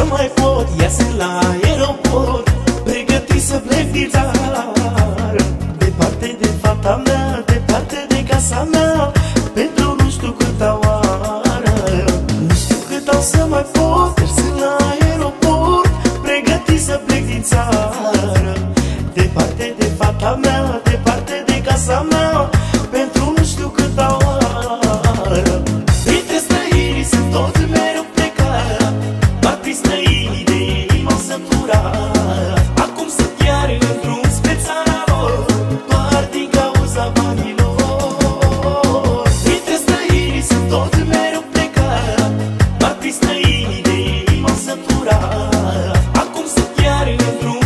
că mai pot Ia sunt la aeroport Pregătit să plec din țară. Departe de fata mea Departe de casa mea Pentru nu știu câta oară. Nu știu cât o să mai pot Iar sunt la aeroport Pregătit să plec din țară. Departe de fata mea Departe de casa mea dentro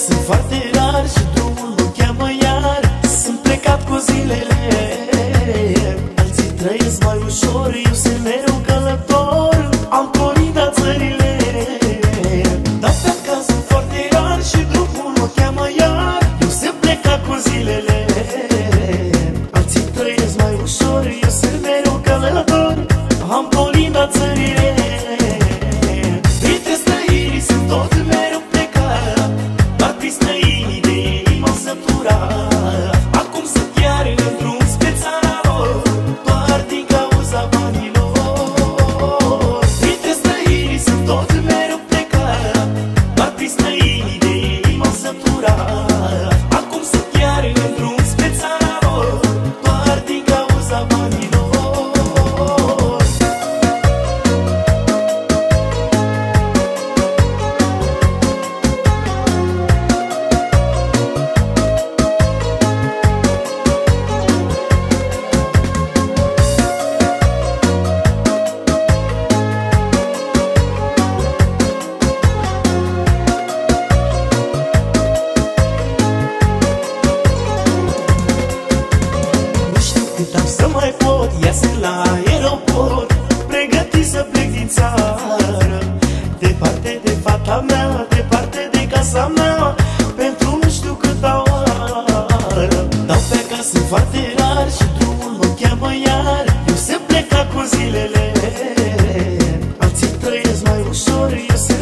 Dau pe acasă foarte rar și drumul mă cheamă iar. Sunt plecat cu zilele. Alții trăiesc mai ușor, eu sunt mereu călător. Am colindat țările. Dau pe acasă foarte rar și drumul mă cheamă iar Eu sunt plecat cu zilele. Alții trăiesc mai ușor, eu sunt mereu călător. Am colindat țările. Printre străini sunt tot să mai pot. Ia la aeroport Pregătit să plec din țară. Departe de fata mea Departe de casa mea Pentru nu știu câta oară. Dau pe acasă foarte rar Și drumul mă cheamă iar. Eu se plec acum zilele. Alții trăiesc mai ușor Eu se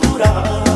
cultural.